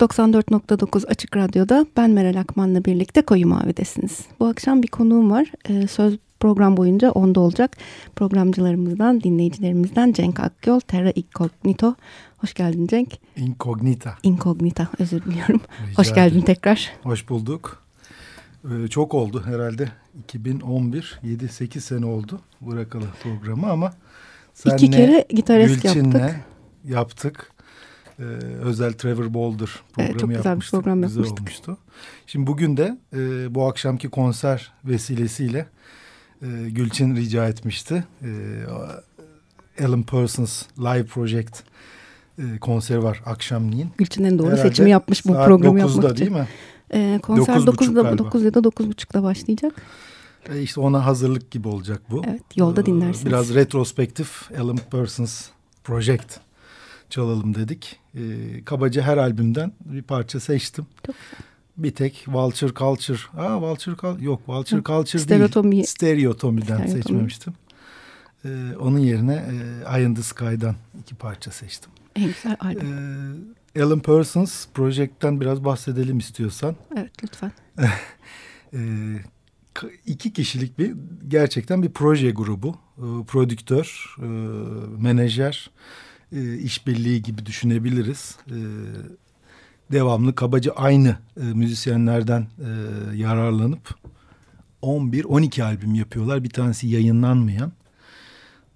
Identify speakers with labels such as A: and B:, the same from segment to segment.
A: 94.9 Açık Radyo'da ben Meral Akman'la birlikte Koyu Mavi'desiniz. Bu akşam bir konuğum var. Ee, söz program boyunca onda olacak. Programcılarımızdan, dinleyicilerimizden Cenk Akgöl, Terra Incognito. Hoş geldin Cenk.
B: Incognita.
A: Incognita, özür diliyorum. Rica Hoş geldin tekrar.
B: Hoş bulduk. Ee, çok oldu herhalde. 2011, 7-8 sene oldu bırakalı programı ama
A: İki kere gitarist yaptık.
B: yaptık e, özel Trevor Boulder programı evet,
A: çok güzel
B: yapmıştık.
A: bir program
B: güzel
A: yapmıştık.
B: olmuştu. Şimdi bugün de e, bu akşamki konser vesilesiyle e, Gülçin rica etmişti. E, Alan Parsons Live Project e, konseri var akşamleyin.
A: Gülçin en doğru Herhalde seçimi yapmış bu programı yapmak için.
B: değil mi?
A: E, konser 9'da 9 ya da 9.30'da başlayacak.
B: E işte ona hazırlık gibi olacak bu.
A: Evet yolda e, dinlersiniz.
B: Biraz retrospektif Alan Parsons Project çalalım dedik. E, kabaca her albümden bir parça seçtim. Çok Bir tek Vulture Culture. Aa Vulture Culture. Yok Vulture Culture
A: Stereotomy.
B: değil. Stereotomy'den Stereotomy. seçmemiştim. E, onun yerine e, in the Sky'dan iki parça seçtim.
A: En güzel albüm.
B: E, Alan Parsons Project'ten biraz bahsedelim istiyorsan.
A: Evet lütfen.
B: e, iki kişilik bir gerçekten bir proje grubu. E, prodüktör, e, menajer, e, işbirliği gibi düşünebiliriz. E, devamlı kabaca aynı e, müzisyenlerden e, yararlanıp 11-12 albüm yapıyorlar. Bir tanesi yayınlanmayan.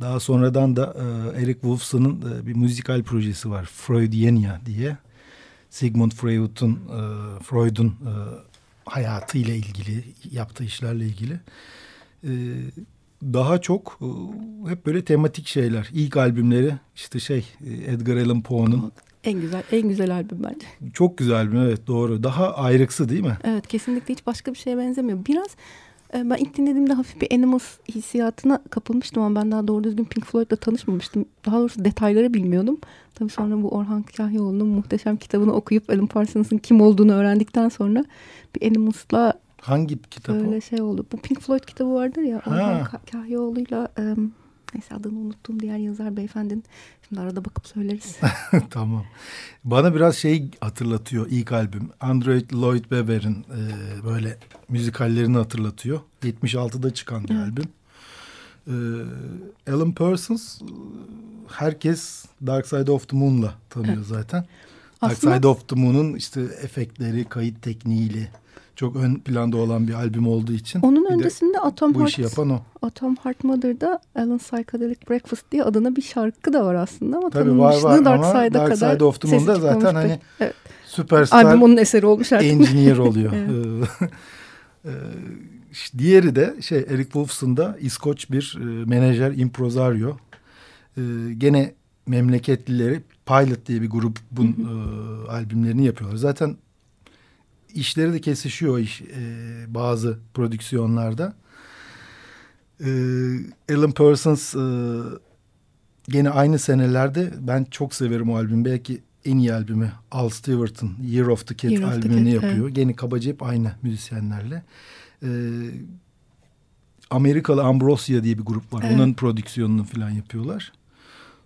B: Daha sonradan da e, Eric Wolfson'ın e, bir müzikal projesi var. Freudiania diye. Sigmund Freud'un e, Freud'un e, hayatıyla ilgili, yaptığı işlerle ilgili. E, daha çok e, hep böyle tematik şeyler. İlk albümleri işte şey e, Edgar Allan Poe'nun
A: en güzel en güzel albüm bence.
B: Çok güzel albüm evet doğru. Daha ayrıksı değil mi?
A: Evet kesinlikle hiç başka bir şeye benzemiyor. Biraz e, ben ilk dinlediğimde hafif bir Animals hissiyatına kapılmıştım ama ben daha doğru düzgün Pink Floyd'la tanışmamıştım. Daha doğrusu detayları bilmiyordum. Tabii sonra bu Orhan Kahyaoğlu'nun muhteşem kitabını okuyup Alan Parsons'ın kim olduğunu öğrendikten sonra bir Animals'la
B: Hangi kitap
A: Öyle o? şey oldu. Bu Pink Floyd kitabı vardır ya. Orhan Kahyaoğlu'yla um, neyse adını unuttum diğer yazar beyefendinin. Şimdi arada bakıp söyleriz.
B: tamam. Bana biraz şey hatırlatıyor ilk albüm. Android Lloyd Webber'in e, böyle müzikallerini hatırlatıyor. 76'da çıkan bir evet. albüm. E, Alan Parsons herkes Dark Side of the Moon'la tanıyor evet. zaten. Dark Aslında... Side of the Moon'un işte efektleri, kayıt tekniğiyle çok ön planda olan bir albüm olduğu için.
A: Onun öncesinde Atom
B: bu
A: Heart,
B: yapan o.
A: Atom Heart Mother'da Alan Psychedelic Breakfast diye adına bir şarkı da var aslında ama Tabii var var Dark ama Side'a Dark kadar Side of the Moon'da zaten hani evet.
B: süperstar
A: albüm onun eseri olmuş artık.
B: Engineer oluyor. Ee, diğeri de şey Eric Wolfson da İskoç bir e, menajer improzario. E, gene memleketlileri Pilot diye bir grubun e, albümlerini yapıyorlar. Zaten işleri de kesişiyor iş, e, bazı prodüksiyonlarda. E, Alan Parsons e, gene aynı senelerde ben çok severim o albüm. Belki en iyi albümü Al Stewart'ın Year of the Year albümünü the yapıyor. Evet. Gene kabaca hep aynı müzisyenlerle. E, Amerikalı Ambrosia diye bir grup var. Evet. Onun prodüksiyonunu falan yapıyorlar.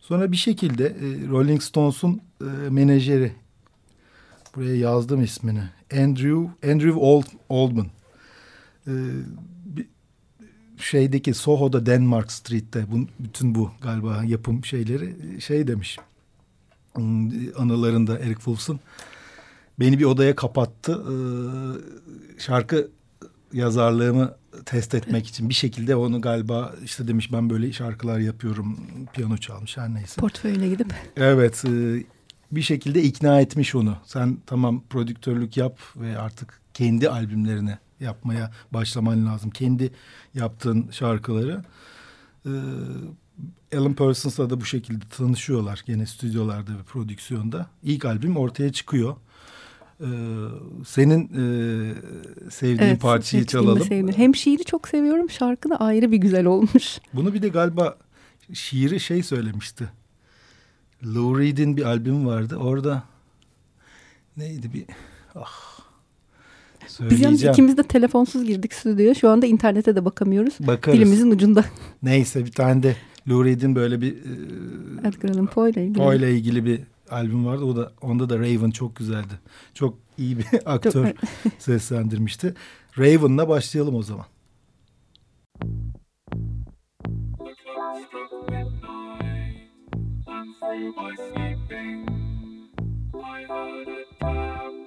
B: Sonra bir şekilde e, Rolling Stones'un e, menajeri buraya yazdım ismini. Andrew Andrew Old, Oldman. Ee, şeydeki Soho'da Denmark Street'te bu, bütün bu galiba yapım şeyleri şey demiş. Hmm, anılarında Eric Wolfson beni bir odaya kapattı. Ee, şarkı yazarlığımı test etmek için bir şekilde onu galiba işte demiş ben böyle şarkılar yapıyorum piyano çalmış her neyse.
A: Portföyüne gidip.
B: Evet e, bir şekilde ikna etmiş onu. Sen tamam prodüktörlük yap ve artık kendi albümlerini yapmaya başlaman lazım. Kendi yaptığın şarkıları. Ee, Alan Parsons'la da bu şekilde tanışıyorlar gene stüdyolarda ve prodüksiyonda. İlk albüm ortaya çıkıyor. Ee, senin e, sevdiğin evet, parçayı çalalım. Sevdim.
A: Hem şiiri çok seviyorum, şarkı da ayrı bir güzel olmuş.
B: Bunu bir de galiba şiiri şey söylemişti. Lou Reed'in bir albümü vardı. Orada neydi bir ah
A: Biz yalnız ikimiz de telefonsuz girdik stüdyoya. Şu anda internete de bakamıyoruz. Bakarız. Dilimizin ucunda.
B: Neyse bir tane de Lou Reed'in böyle bir
A: Edgar Allan Poe ile ilgili.
B: Poe ile ilgili bir albüm vardı. O da onda da Raven çok güzeldi. Çok iyi bir aktör seslendirmişti. Raven'la başlayalım o zaman. through my sleeping. I heard a tap.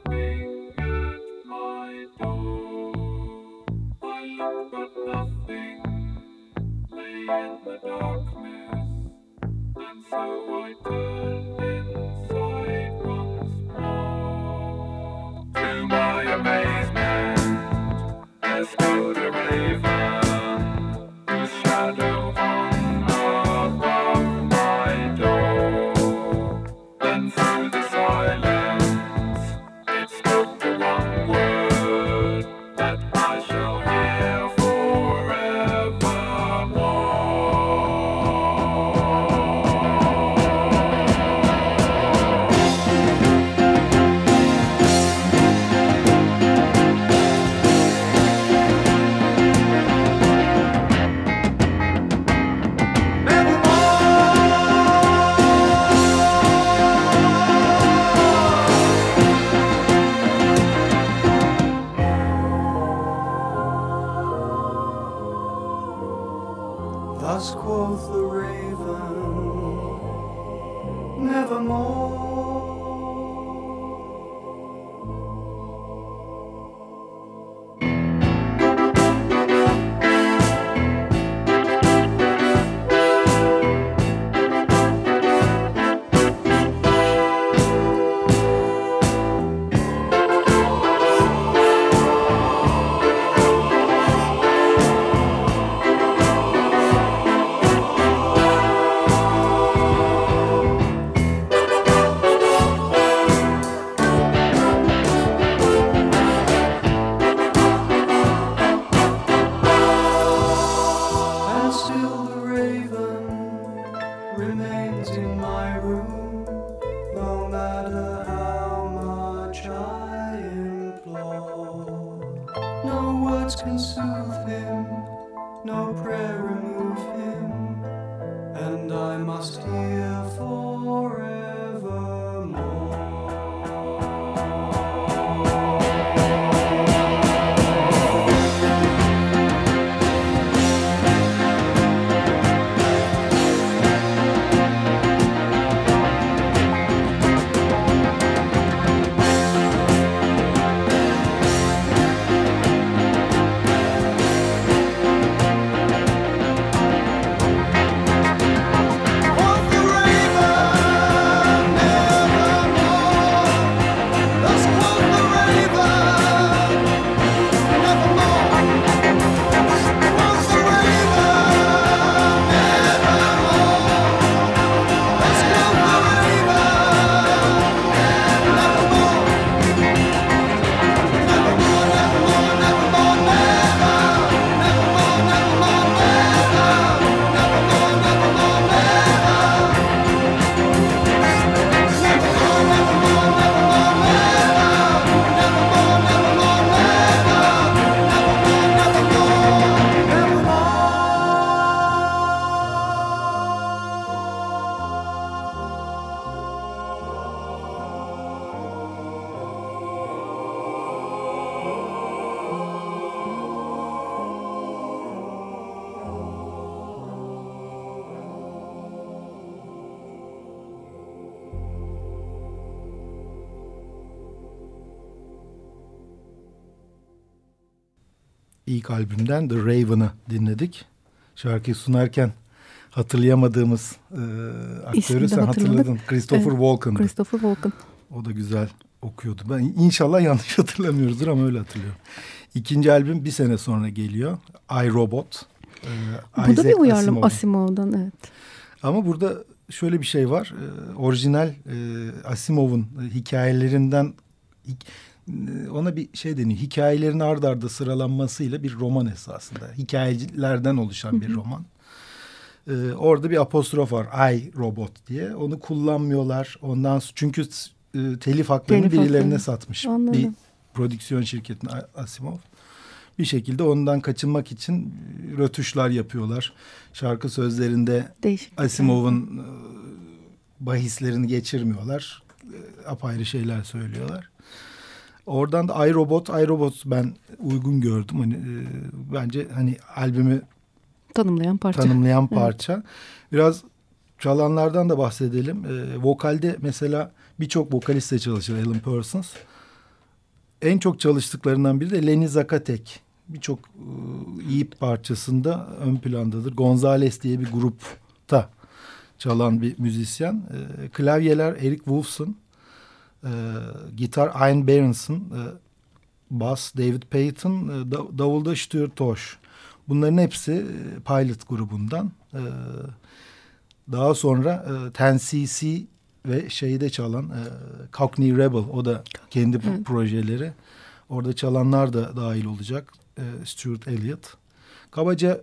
B: İlk albümden The Raven'ı dinledik. Şarkıyı sunarken hatırlayamadığımız e, aktörü sen hatırladın. Christopher evet, Walken'dı.
A: Christopher Walken.
B: O da güzel okuyordu. Ben inşallah yanlış hatırlamıyoruzdur ama öyle hatırlıyorum. İkinci albüm bir sene sonra geliyor. I, Robot.
A: E, Bu da bir uyarlama Asimov'dan evet.
B: Ama burada şöyle bir şey var. E, orijinal e, Asimov'un hikayelerinden ona bir şey deniyor. Hikayelerin ard arda sıralanmasıyla bir roman esasında. Hikayelerden oluşan bir roman. Ee, orada bir apostrof var. I robot diye. Onu kullanmıyorlar. Ondan çünkü e, telif haklarını telif birilerine haklarını. satmış. Anladım. Bir prodüksiyon şirketine Asimov. Bir şekilde ondan kaçınmak için rötuşlar yapıyorlar. Şarkı sözlerinde Asimov'un bahislerini geçirmiyorlar. E, apayrı şeyler söylüyorlar. Oradan da iRobot, iRobot ben uygun gördüm. Hani e, bence hani albümü
A: tanımlayan parça.
B: Tanımlayan parça. Evet. Biraz çalanlardan da bahsedelim. E, vokalde mesela birçok vokalistle çalışır Alan Parsons. En çok çalıştıklarından biri de Lenny Zakatek. Birçok e, iyi parçasında ön plandadır. Gonzales diye bir grupta çalan bir müzisyen. E, klavyeler Eric Wolfson. E, gitar Ian Berenson. E, bas David Payton. E, davulda Stuart Tosh. Bunların hepsi e, Pilot grubundan. E, daha sonra e, Ten CC ve şeyde çalan e, Cockney Rebel o da kendi Hı. projeleri. Orada çalanlar da dahil olacak. E, Stuart Elliott. Kabaca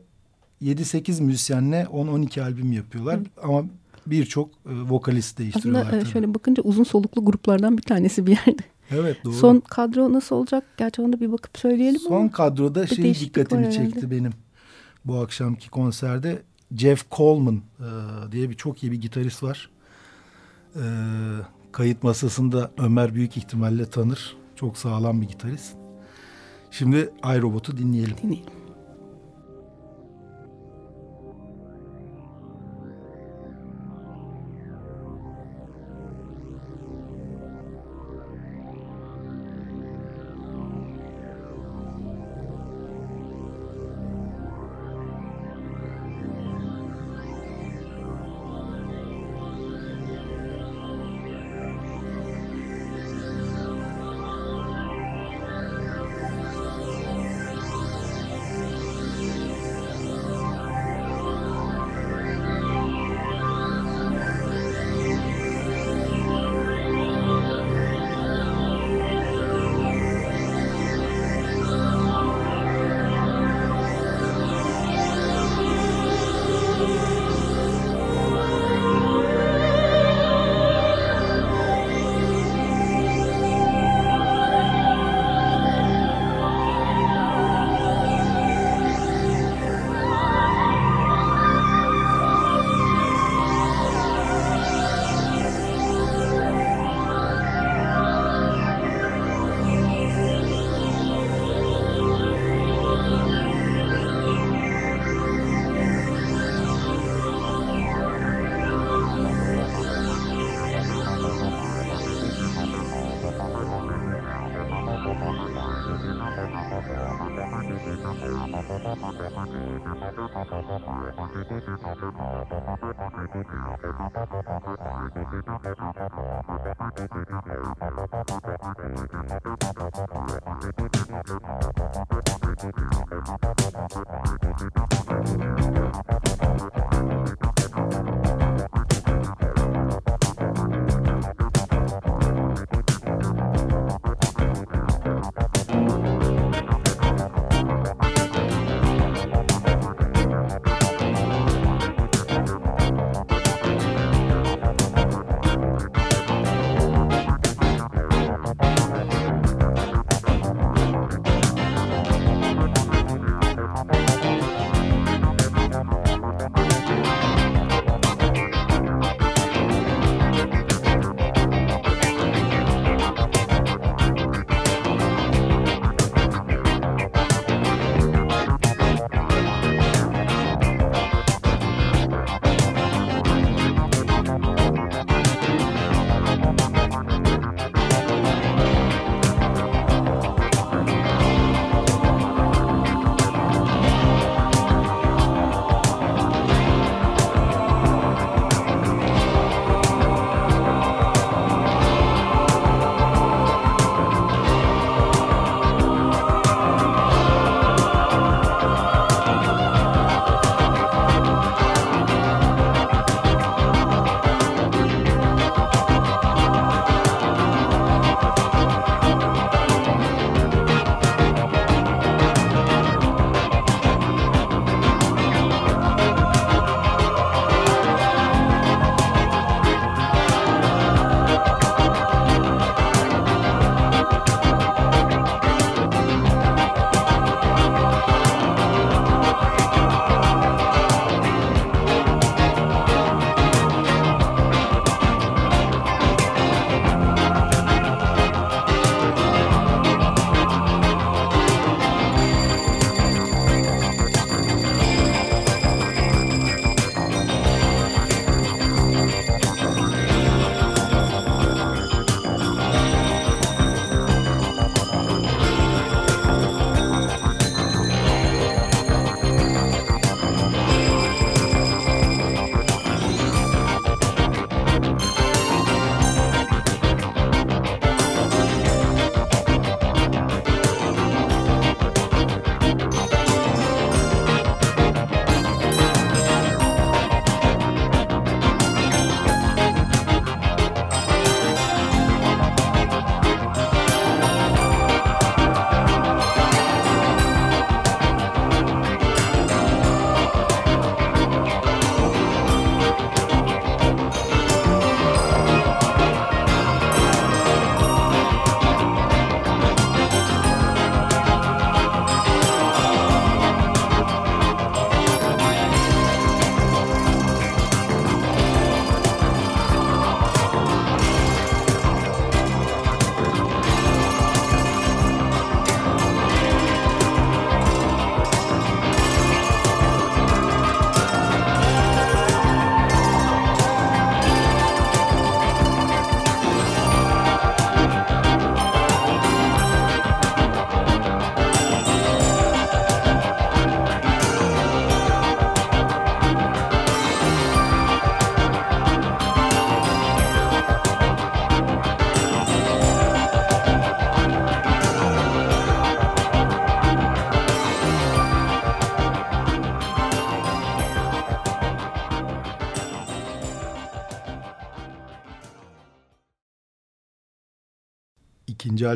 B: 7-8 müzisyenle 10-12 albüm yapıyorlar. Hı. Ama birçok e, vokalist değiştiriyorlar.
A: Aslında tabii. şöyle bakınca uzun soluklu gruplardan bir tanesi bir yerde.
B: Evet doğru.
A: Son kadro nasıl olacak? Gerçi onu da bir bakıp söyleyelim
B: Son ama. kadroda şey dikkatimi çekti benim bu akşamki konserde. Jeff Coleman e, diye bir çok iyi bir gitarist var. E, kayıt masasında Ömer büyük ihtimalle tanır. Çok sağlam bir gitarist. Şimdi iRobot'u dinleyelim.
A: Dinleyelim.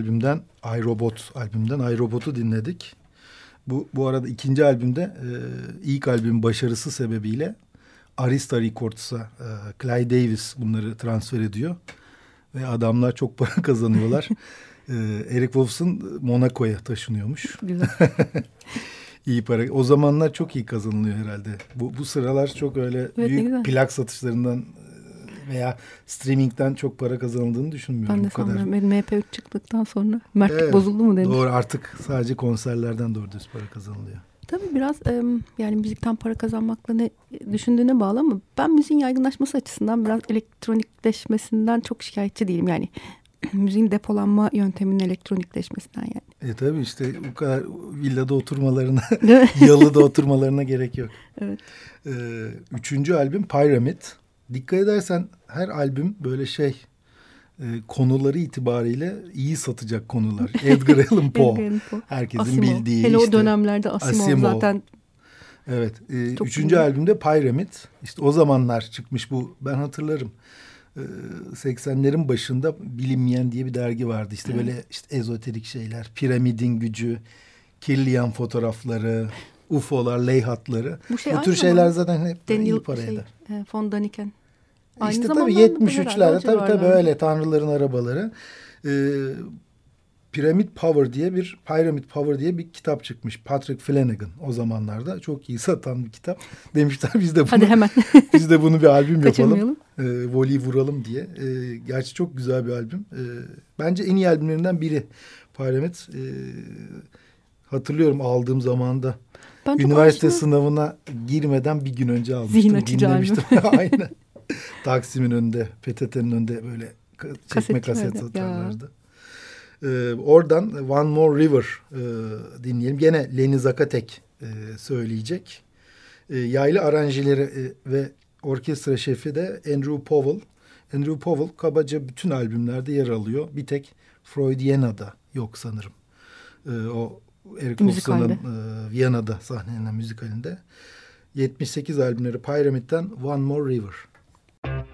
B: Albümden iRobot albümden iRobot'u dinledik. Bu, bu arada ikinci albümde e, ilk albüm başarısı sebebiyle Arista Records'a e, Clyde Davis bunları transfer ediyor. Ve adamlar çok para kazanıyorlar. e, Eric Wolfson Monaco'ya taşınıyormuş. Güzel. iyi para. O zamanlar çok iyi kazanılıyor herhalde. Bu, bu sıralar çok öyle evet, büyük plak satışlarından veya streamingden çok para kazanıldığını düşünmüyorum.
A: Ben de sanmıyorum. Benim MP3 çıktıktan sonra mertlik evet, bozuldu mu denir.
B: Doğru artık sadece konserlerden doğru düz para kazanılıyor.
A: Tabii biraz yani müzikten para kazanmakla ne düşündüğüne bağlı ama ben müziğin yaygınlaşması açısından biraz elektronikleşmesinden çok şikayetçi değilim. Yani müziğin depolanma yönteminin elektronikleşmesinden yani.
B: E tabii işte bu kadar villada oturmalarına, yalıda oturmalarına gerek yok. Evet. Ee, üçüncü albüm Pyramid. Dikkat edersen her albüm böyle şey e, konuları itibariyle iyi satacak konular. Edgar Allan Poe. Herkesin Asimov. bildiği
A: Hele işte. o dönemlerde Asimov, Asimov. zaten
B: Evet. E, üçüncü iyi. albümde Pyramid. İşte o zamanlar çıkmış bu. Ben hatırlarım. 80'lerin ee, başında bilinmeyen diye bir dergi vardı. İşte evet. böyle işte ezoterik şeyler, piramidin gücü, kirliyan fotoğrafları, UFO'lar, leyhatları. Bu, şey Bu tür şeyler mı? zaten hep Daniel, iyi paraydı. Şey,
A: e, Von Daniken.
B: Aynı işte tabii 73'lerde tabii tabii öyle tanrıların arabaları. Ee, Pyramid Power diye bir Pyramid Power diye bir kitap çıkmış. Patrick Flanagan o zamanlarda çok iyi satan bir kitap. Demişler biz de bunu Hadi hemen. biz de bunu bir albüm yapalım. E, Voli vuralım diye. E, gerçi çok güzel bir albüm. E, bence en iyi albümlerinden biri Pyramid. E, hatırlıyorum aldığım zamanda. Ben Üniversite sınavına girmeden bir gün önce almıştım. Zihin açıcı dinlemiştim. Aynen. Taksim'in önünde, PTT'nin önünde böyle çekme kaset, satarlardı. Ya. E, oradan One More River e, dinleyelim. Gene Leni Zakatek e, söyleyecek. E, yaylı aranjileri e, ve orkestra şefi de Andrew Powell. Andrew Powell kabaca bütün albümlerde yer alıyor. Bir tek Freudiana'da yok sanırım. E, o Eric Wolfson'ın e, Viyana'da sahnelenen müzikalinde. 78 albümleri Pyramid'den One More River. Bye.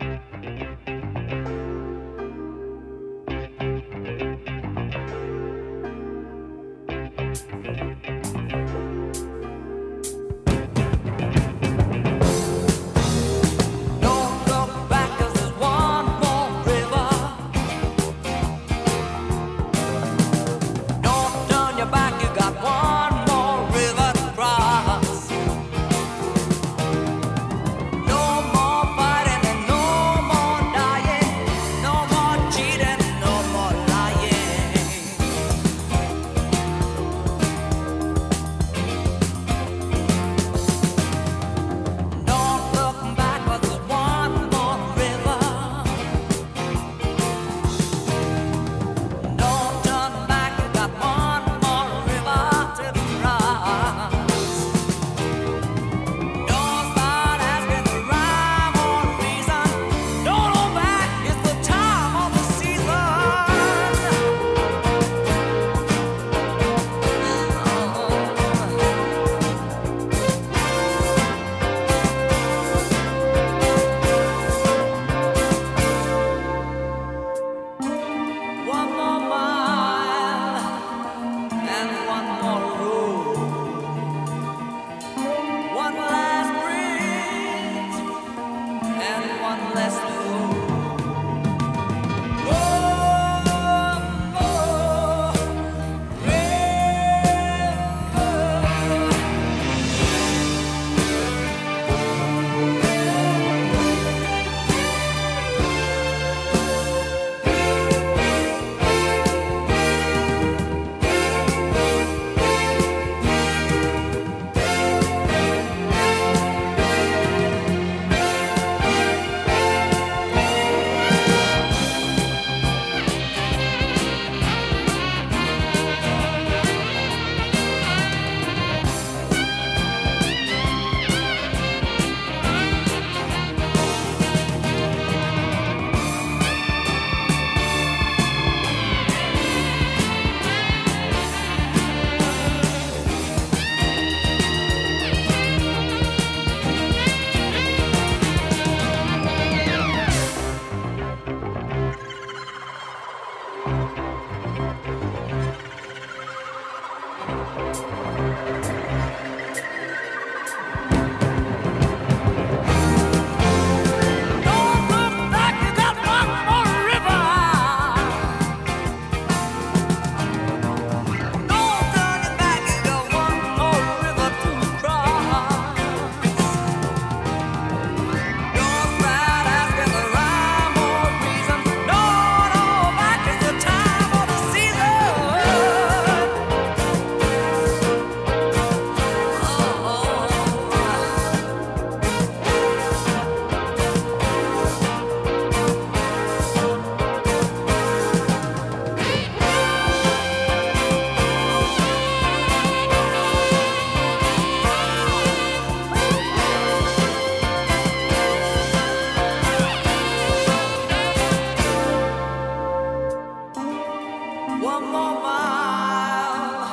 C: One more mile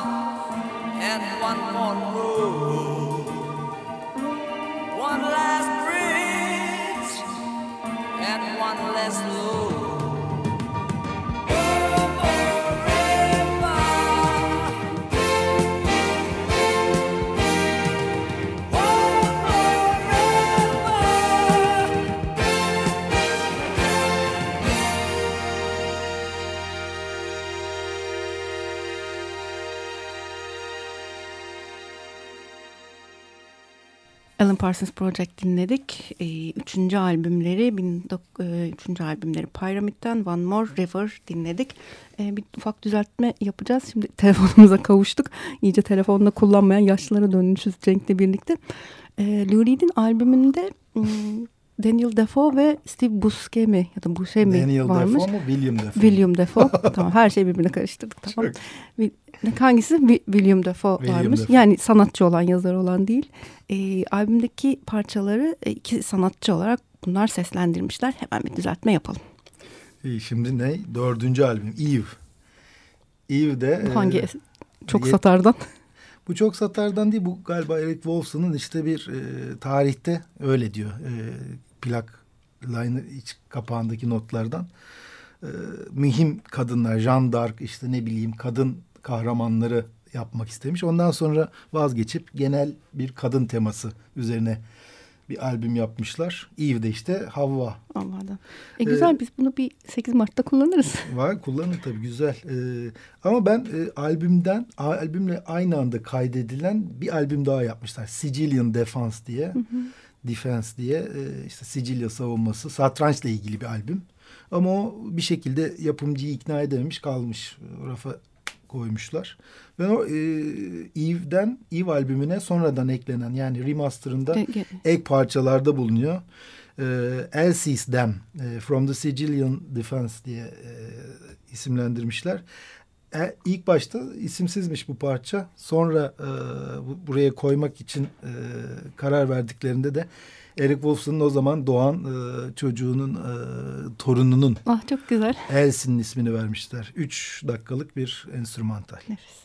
C: and one more road. One last bridge and one less load.
A: Alan Parsons Project dinledik. E, üçüncü albümleri, bin, e, üçüncü albümleri Pyramid'den One More River dinledik. E, bir ufak düzeltme yapacağız. Şimdi telefonumuza kavuştuk. İyice telefonla kullanmayan yaşlılara dönüşüz Cenk'le birlikte. E, Lou Reed'in albümünde... Daniel Defoe ve Steve Buscemi ya da Buscemi
B: Daniel
A: varmış.
B: Defoe mu William Defoe?
A: William Defoe. tamam her şeyi birbirine karıştırdık tamam. Hangisi? William Defoe William varmış. Defoe. Yani sanatçı olan, yazar olan değil. E, albümdeki parçaları e, iki sanatçı olarak bunlar seslendirmişler. Hemen bir düzeltme yapalım.
B: İyi, şimdi ne? Dördüncü albüm Eve. Eve'de...
A: Hangi? E, çok satardan.
B: Bu çok satardan değil. Bu galiba Eric Wolfson'un işte bir e, tarihte öyle diyor. E, plak line iç kapağındaki notlardan. E, mühim kadınlar, Jean d'Arc işte ne bileyim kadın kahramanları yapmak istemiş. Ondan sonra vazgeçip genel bir kadın teması üzerine bir albüm yapmışlar. Eve'de işte Havva.
A: Havva'dan. E güzel ee, biz bunu bir 8 Mart'ta kullanırız.
B: Var kullanın tabii güzel. Ee, ama ben e, albümden albümle aynı anda kaydedilen bir albüm daha yapmışlar. Sicilian Defense diye. Hı hı. Defense diye e, işte Sicilya savunması satrançla ilgili bir albüm. Ama o bir şekilde yapımcıyı ikna edememiş kalmış. Rafa koymuşlar. Ben o e, Eve'den Eve albümüne sonradan eklenen yani remasterında ek parçalarda bulunuyor. E, Elsie's Dam e, From the Sicilian Defense diye e, isimlendirmişler. E, ilk başta isimsizmiş bu parça. Sonra e, buraya koymak için e, karar verdiklerinde de Eric Wolfson'un o zaman doğan e, çocuğunun e, torununun
A: ah, çok güzel.
B: Elsie'nin ismini vermişler. Üç dakikalık bir enstrümantal.
A: Nefis.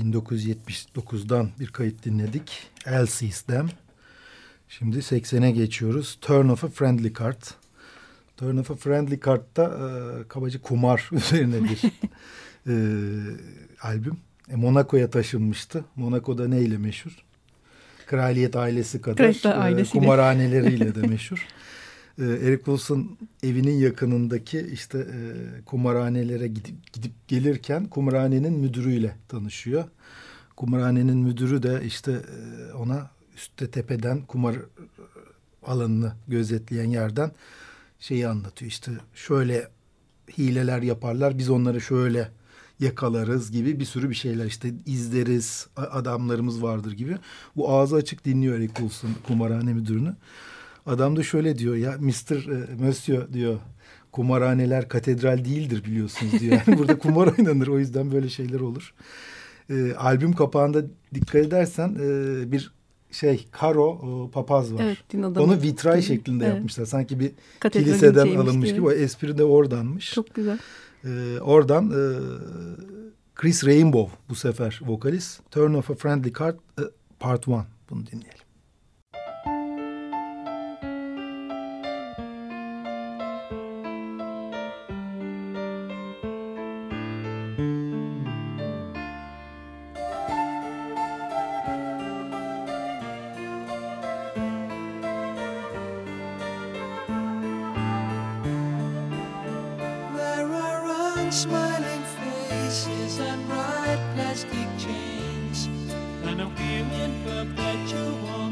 A: 1979'dan bir kayıt dinledik. Elsie's Dam.
B: Şimdi 80'e geçiyoruz. Turn of a Friendly Card. Turn of a Friendly Card'da e, kabaca kumar üzerine bir e, albüm. E, Monaco'ya taşınmıştı. Monaco'da neyle meşhur? Kraliyet ailesi kadar e, ailesiyle. kumarhaneleriyle de meşhur. e, Eric Wilson evinin yakınındaki işte e, kumarhanelere gidip, gidip gelirken kumarhanenin müdürüyle tanışıyor. Kumarhanenin müdürü de işte e, ona üstte tepeden kumar alanını gözetleyen yerden şeyi anlatıyor. İşte şöyle hileler yaparlar biz onları şöyle yakalarız gibi bir sürü bir şeyler işte izleriz adamlarımız vardır gibi. Bu ağzı açık dinliyor Eric Wilson kumarhane müdürünü. Adam da şöyle diyor ya Mr. E, Monsieur diyor kumarhaneler katedral değildir biliyorsunuz diyor. Yani burada kumar oynanır o yüzden böyle şeyler olur. E, albüm kapağında dikkat edersen e, bir şey karo e, papaz var. Evet, Onu vitray şeklinde evet. yapmışlar. Sanki bir Katedralin kiliseden alınmış gibi. O espri de oradanmış.
A: Çok güzel.
B: Ee, oradan e, Chris Rainbow bu sefer vokalist. Turn of a Friendly Card e, Part 1. Bunu dinleyelim. Smiling faces and bright plastic chains and a feeling perpetual.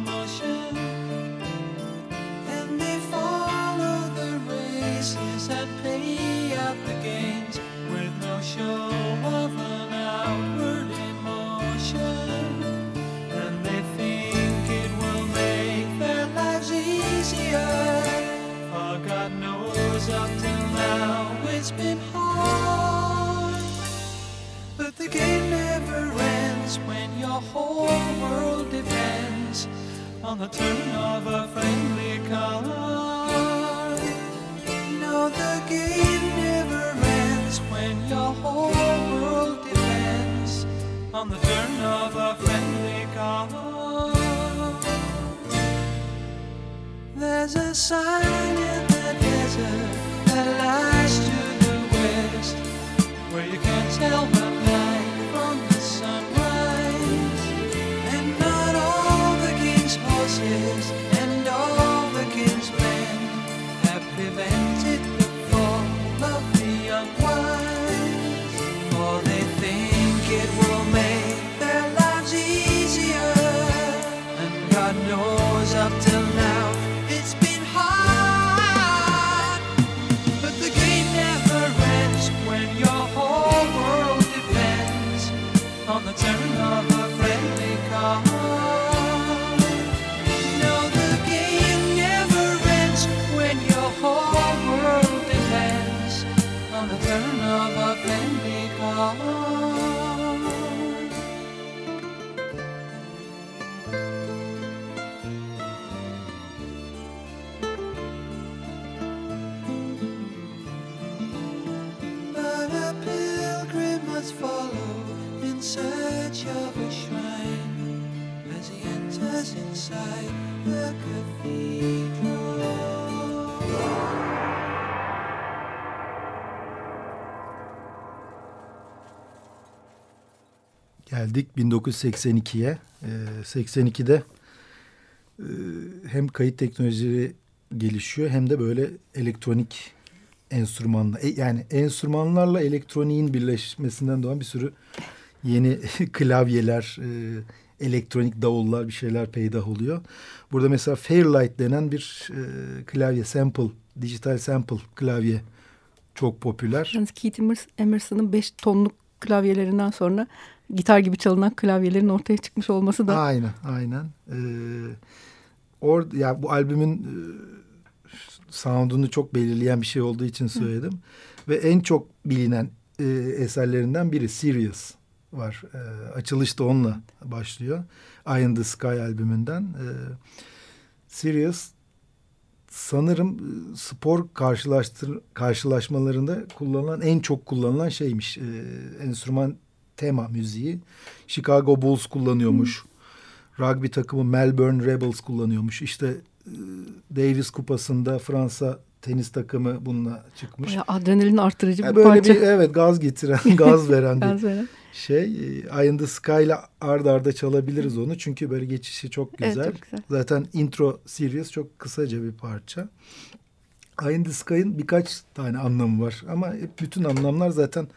B: Geldik 1982'ye. E, 82'de e, hem kayıt teknolojileri gelişiyor hem de böyle elektronik enstrümanla e, yani enstrümanlarla elektroniğin birleşmesinden doğan bir sürü yeni klavyeler, e, elektronik davullar bir şeyler peydah oluyor. Burada mesela Fairlight denen bir e, klavye sample, dijital sample klavye çok popüler.
A: Yalnız Keith Emerson'ın beş tonluk klavyelerinden sonra gitar gibi çalınan klavyelerin ortaya çıkmış olması da.
B: Aynen, aynen. Ee, or, ya bu albümün e, sound'unu çok belirleyen bir şey olduğu için söyledim. Hı. Ve en çok bilinen e, eserlerinden biri Sirius var. E, açılış da onunla başlıyor. Eye in the Sky albümünden. E, Sirius sanırım e, spor karşılaştır, karşılaşmalarında kullanılan en çok kullanılan şeymiş. E, enstrüman tema müziği. Chicago Bulls kullanıyormuş. rugby takımı Melbourne Rebels kullanıyormuş. İşte e, Davis Kupası'nda Fransa tenis takımı bununla çıkmış.
A: Bayağı adrenalin artırıcı
B: yani
A: bir
B: böyle
A: parça.
B: bir evet gaz getiren, gaz veren bir
A: Gaz veren.
B: şey. E, Eye in the Sky ile ard arda çalabiliriz onu. Çünkü böyle geçişi çok güzel.
A: Evet, çok güzel.
B: Zaten intro series çok kısaca bir parça. Eye in the Sky'ın birkaç tane anlamı var. Ama bütün anlamlar zaten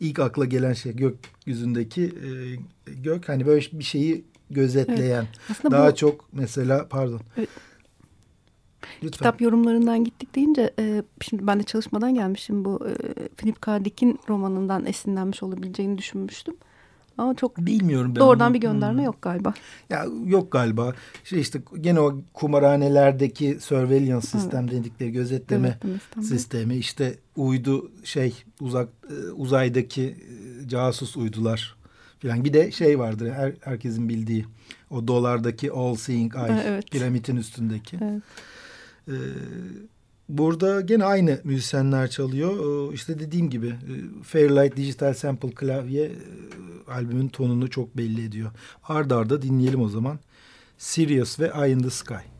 B: ilk akla gelen şey gökyüzündeki e, gök. Hani böyle bir şeyi gözetleyen.
A: Aslında
B: Daha
A: bu
B: çok mesela pardon.
A: Evet.
B: Lütfen.
A: kitap yorumlarından gittik deyince e, şimdi ben de çalışmadan gelmişim bu e, Philip K. Dick'in romanından esinlenmiş olabileceğini düşünmüştüm. Ama çok
B: Bilmiyorum ben
A: doğrudan
B: onu.
A: bir gönderme
B: Hmm.
A: yok galiba.
B: Ya yok galiba. Şey işte gene o kumarhanelerdeki surveillance sistem dedikleri gözetleme
A: sistemi.
B: işte uydu şey uzak e, uzaydaki e, casus uydular filan. Bir de şey vardır her, herkesin bildiği o dolardaki all seeing eye
A: evet.
B: piramidin üstündeki.
A: Evet.
B: Ee, burada gene aynı müzisyenler çalıyor. Ee, işte dediğim gibi e, Fairlight Digital Sample klavye e, albümün tonunu çok belli ediyor. Arda arda dinleyelim o zaman. Sirius ve Eye in the Sky.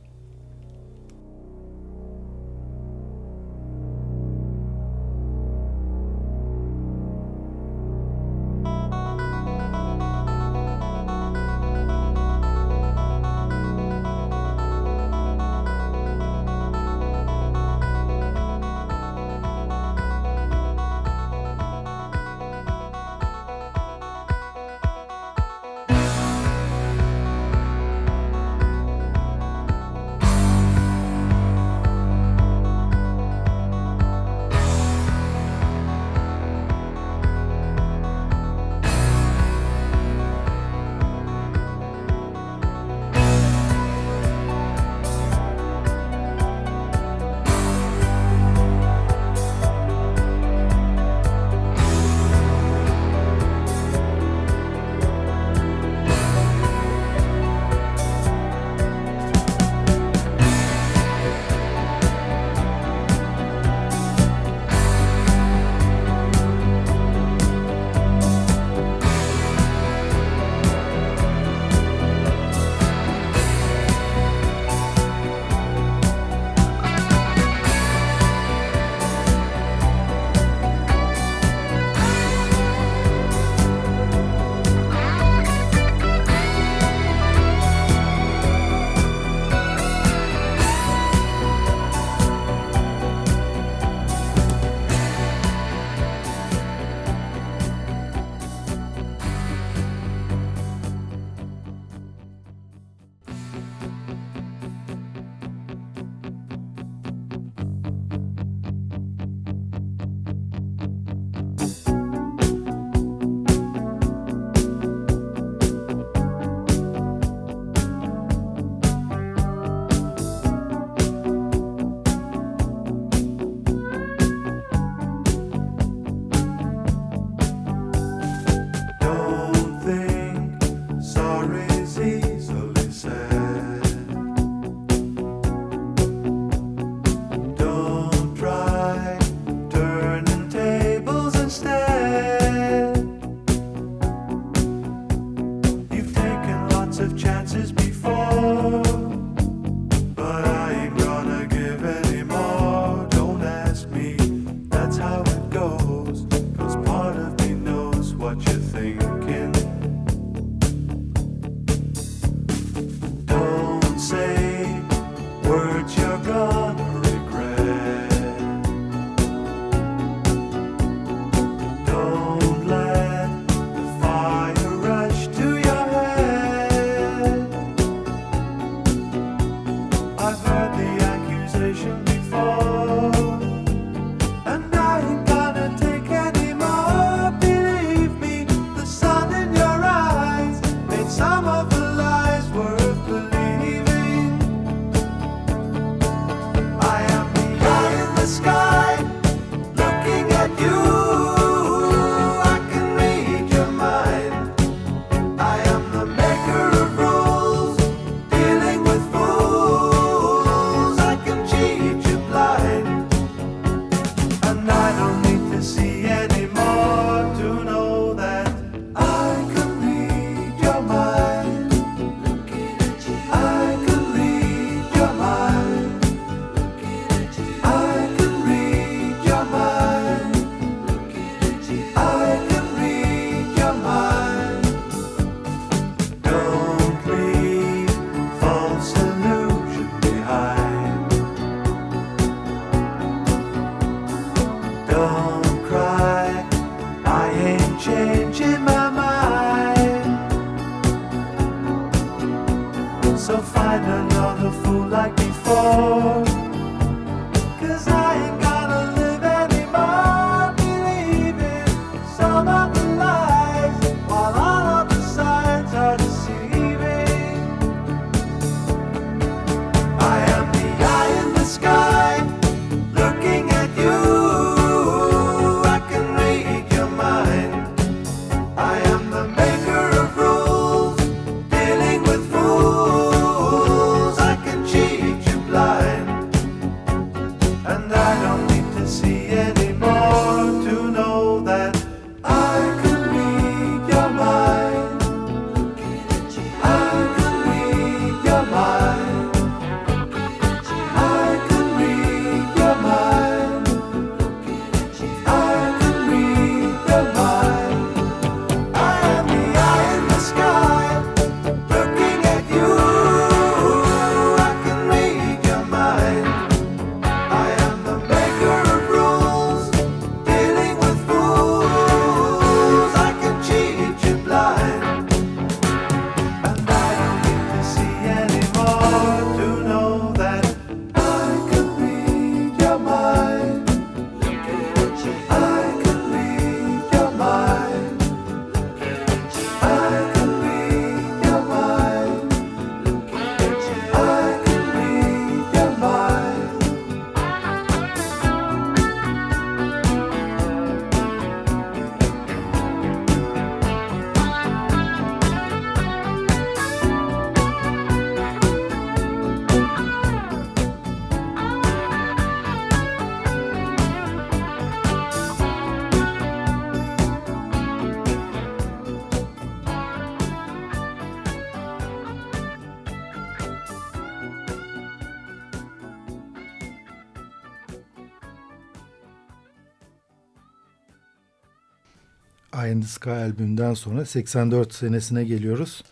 D: İn the Sky
B: albümünden sonra 84 senesine geliyoruz.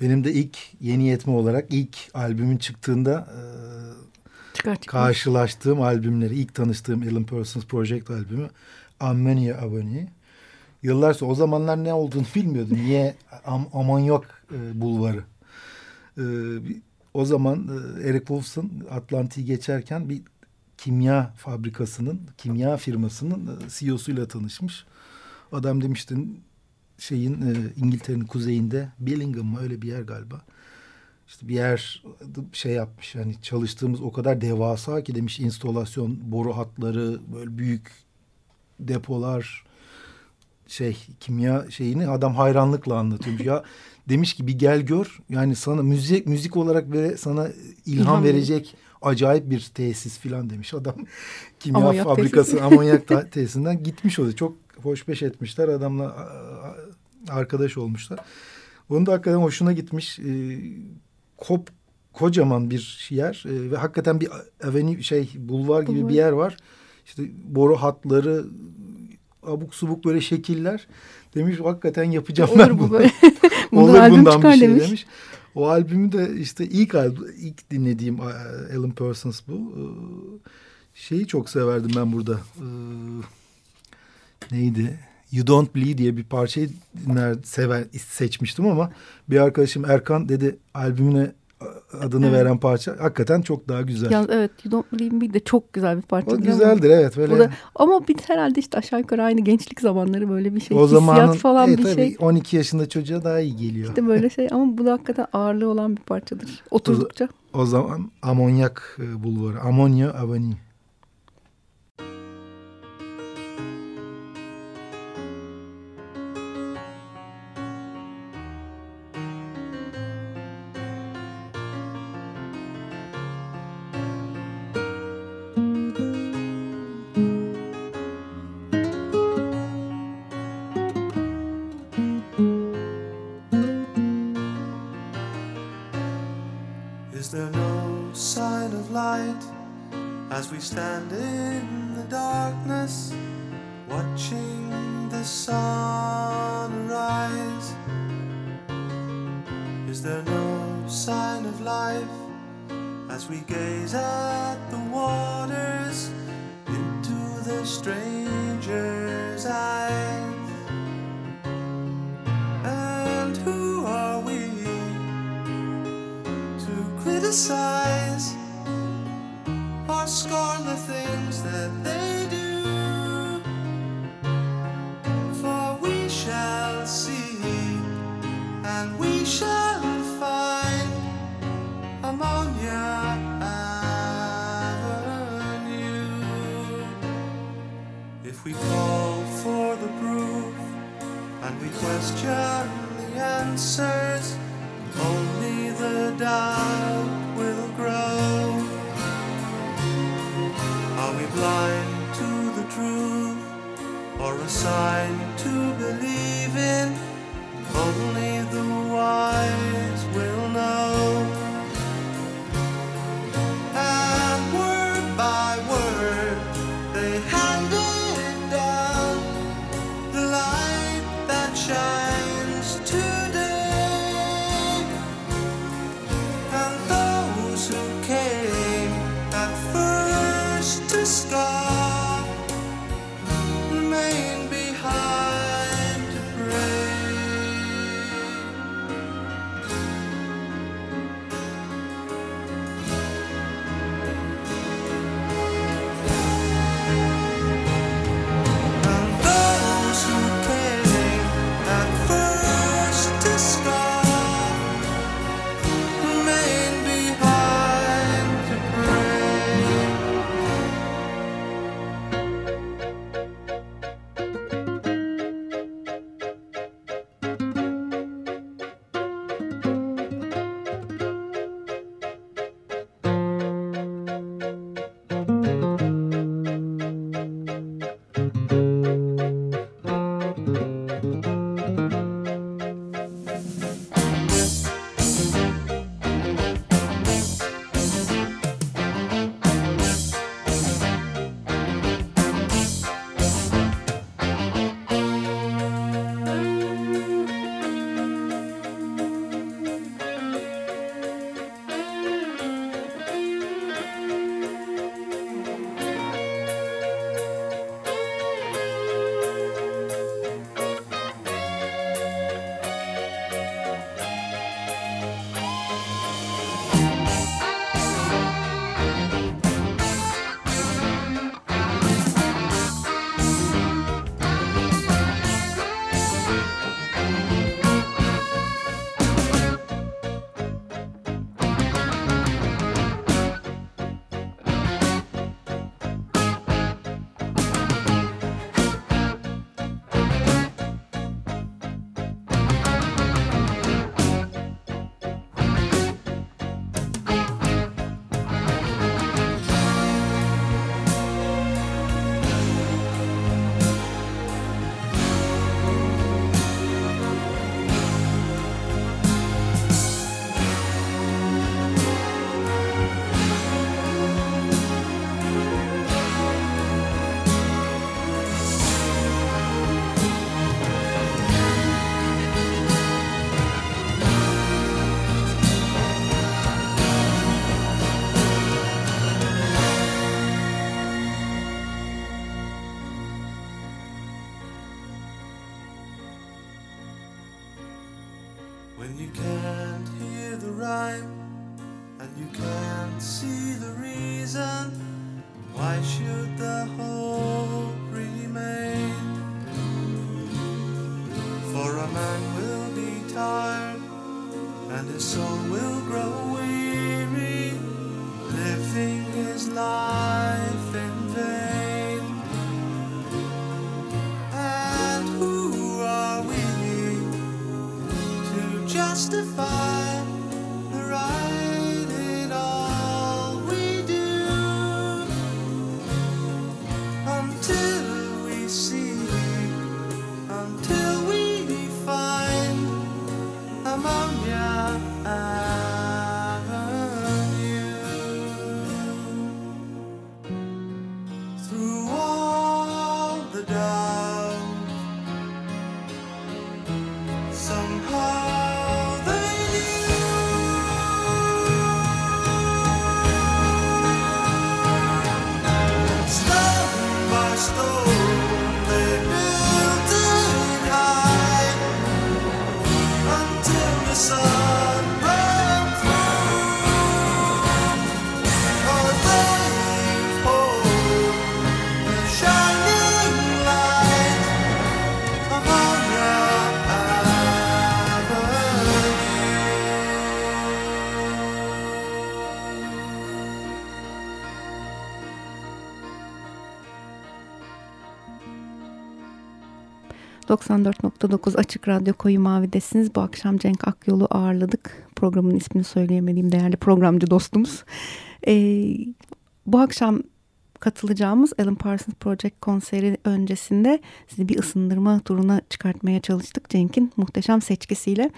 B: Benim de ilk yeni yetme olarak ilk albümün çıktığında e, karşılaştığım albümleri, ilk tanıştığım Alan Parsons Project albümü Ammania Avenue. Yıllar sonra o zamanlar ne olduğunu bilmiyordum. Niye Am Amonyak e, Bulvarı? E, o zaman e, Eric Wolfson Atlantik'i geçerken bir kimya fabrikasının, kimya firmasının e, CEO'suyla tanışmış. Adam demişti şeyin e, İngiltere'nin kuzeyinde Billingham mı öyle bir yer galiba. İşte bir yer şey yapmış hani çalıştığımız o kadar devasa ki demiş instalasyon boru hatları böyle büyük depolar şey kimya şeyini adam hayranlıkla anlatıyormuş. ya demiş ki bir gel gör yani sana müzik müzik olarak ve sana ilham,
A: İlham
B: verecek acayip bir tesis filan demiş adam. Kimya
A: Amonyak
B: fabrikası
A: tesisi.
B: amonyak tesisinden gitmiş oluyor. Çok hoşbeş etmişler adamla arkadaş olmuşlar. Onun da hakikaten hoşuna gitmiş. Ee, kop kocaman bir yer e, ve hakikaten bir aveni şey bulvar gibi
A: Bulvar.
B: bir yer var. İşte boru hatları abuk subuk böyle şekiller. Demiş hakikaten yapacağım ben
A: Olur bu
B: bunu.
A: böyle.
B: Olur
A: albüm
B: bundan
A: çıkar
B: bir şey
A: demiş.
B: demiş. O albümü de işte ilk ilk dinlediğim e, Alan Parsons bu. Ee, Şeyi çok severdim ben burada. Ee, Neydi? You Don't Bleed diye bir parçayı dinler, sever, seçmiştim ama bir arkadaşım Erkan dedi albümüne adını
A: Evet.
B: veren parça hakikaten çok daha güzel.
A: Yalnız evet You Don't Believe Me de çok güzel bir parça.
B: o güzeldir evet böyle.
A: Da, ama bir herhalde işte aşağı yukarı aynı gençlik zamanları böyle bir şey.
B: o
A: hissiyat falan
B: e,
A: bir
B: tabii
A: şey.
B: 12 yaşında çocuğa daha iyi geliyor.
A: İşte böyle şey ama bu da hakikaten ağırlığı olan bir parçadır. Oturdukça.
B: O zaman amonyak e, bulvarı. Amonya Avenue.
D: When you can't hear the rhyme and you can't see the reason, why should the hope remain? For a man will be tired and his soul will grow weary, living his life. justify.
A: 94.9 Açık Radyo Koyu Mavi'desiniz. Bu akşam Cenk Akyol'u ağırladık. Programın ismini söyleyemediğim değerli programcı dostumuz. Ee, bu akşam katılacağımız Alan Parsons Project konseri öncesinde sizi bir ısındırma turuna çıkartmaya çalıştık Cenk'in muhteşem seçkisiyle.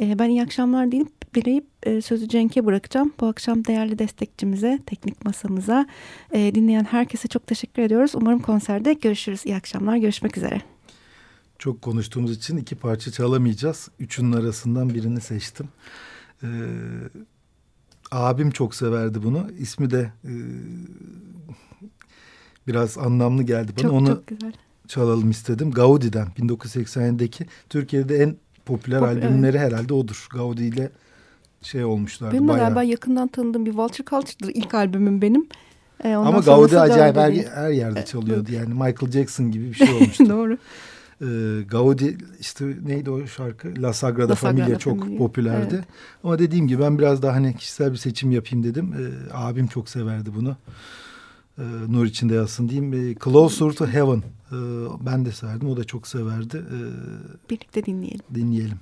A: Ee, ben iyi akşamlar deyip dileyip e, sözü Cenk'e bırakacağım. Bu akşam değerli destekçimize, teknik masamıza, e, dinleyen herkese çok teşekkür ediyoruz. Umarım konserde görüşürüz. İyi akşamlar, görüşmek üzere.
B: Çok konuştuğumuz için iki parça çalamayacağız. Üçünün arasından birini seçtim. Ee, abim çok severdi bunu. İsmi de e, biraz anlamlı geldi bana.
A: Çok
B: Onu
A: çok güzel.
B: çalalım istedim. Gaudi'den 1987'deki Türkiye'de en popüler
A: Pop-
B: albümleri herhalde odur. Gaudi ile şey olmuşlardı
A: Benim
B: bayağı.
A: galiba yakından tanıdığım bir Vulture Culture'dır ilk albümüm benim. Ee,
B: Ama Gaudi acayip her, her yerde
A: Evet,
B: çalıyordu. Yani Michael Jackson gibi bir şey olmuştu.
A: Doğru.
B: Ee, Gaudi işte neydi o şarkı? La Sagrada,
A: La Sagrada
B: Familia çok
A: Familia,
B: popülerdi.
A: evet.
B: Ama dediğim gibi ben biraz daha hani kişisel bir seçim yapayım dedim. Ee, abim çok severdi bunu. Ee, nur içinde yatsın diyeyim. Ee, Closer to Heaven. Ee, ben de severdim. O da çok severdi. Ee,
A: Birlikte dinleyelim.
B: dinleyelim.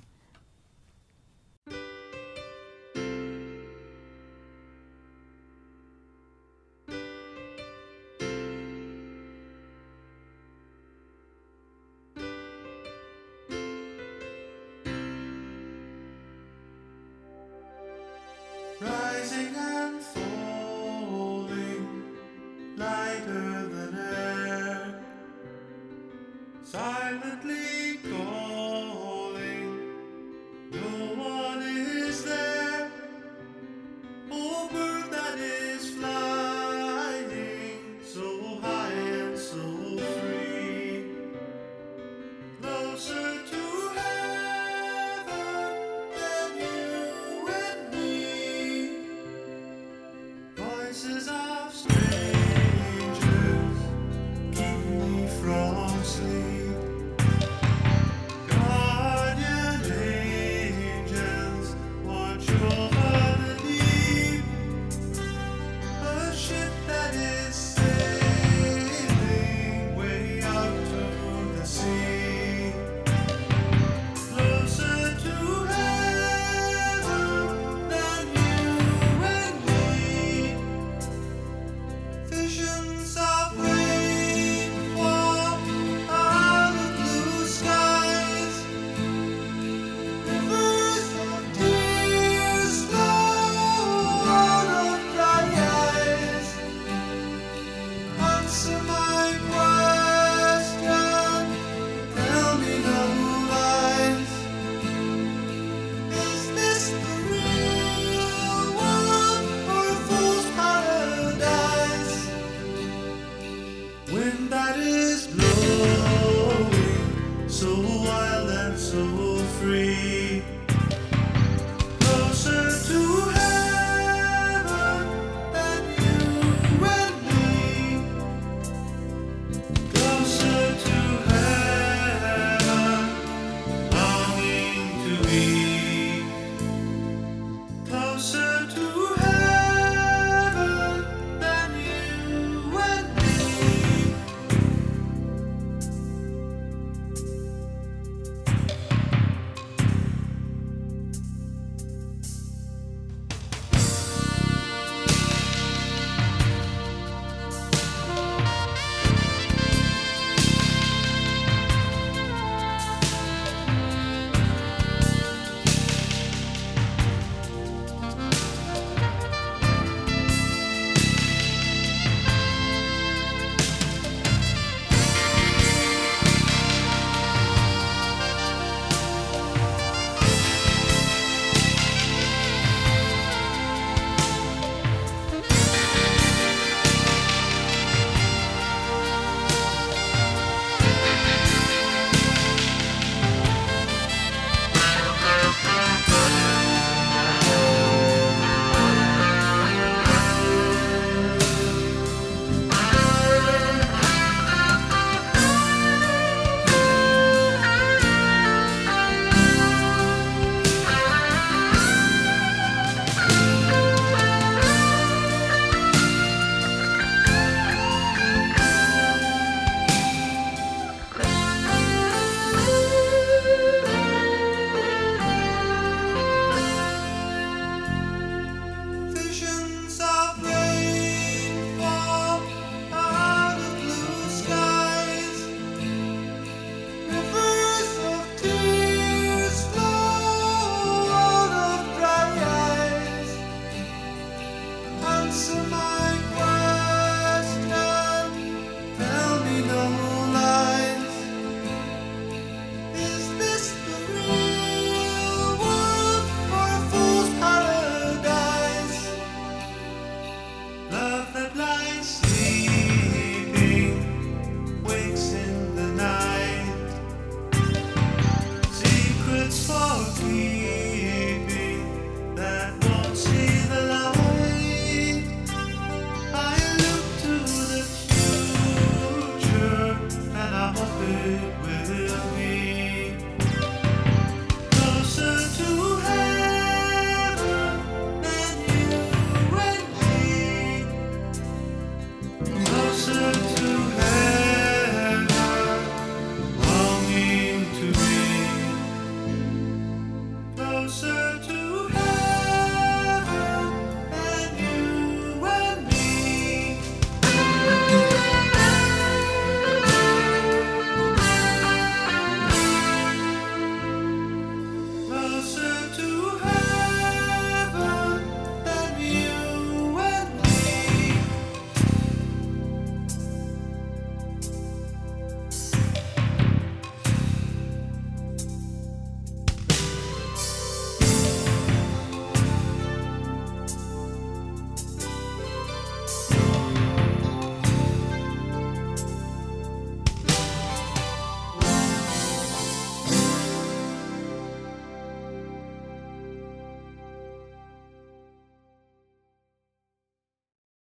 D: It's a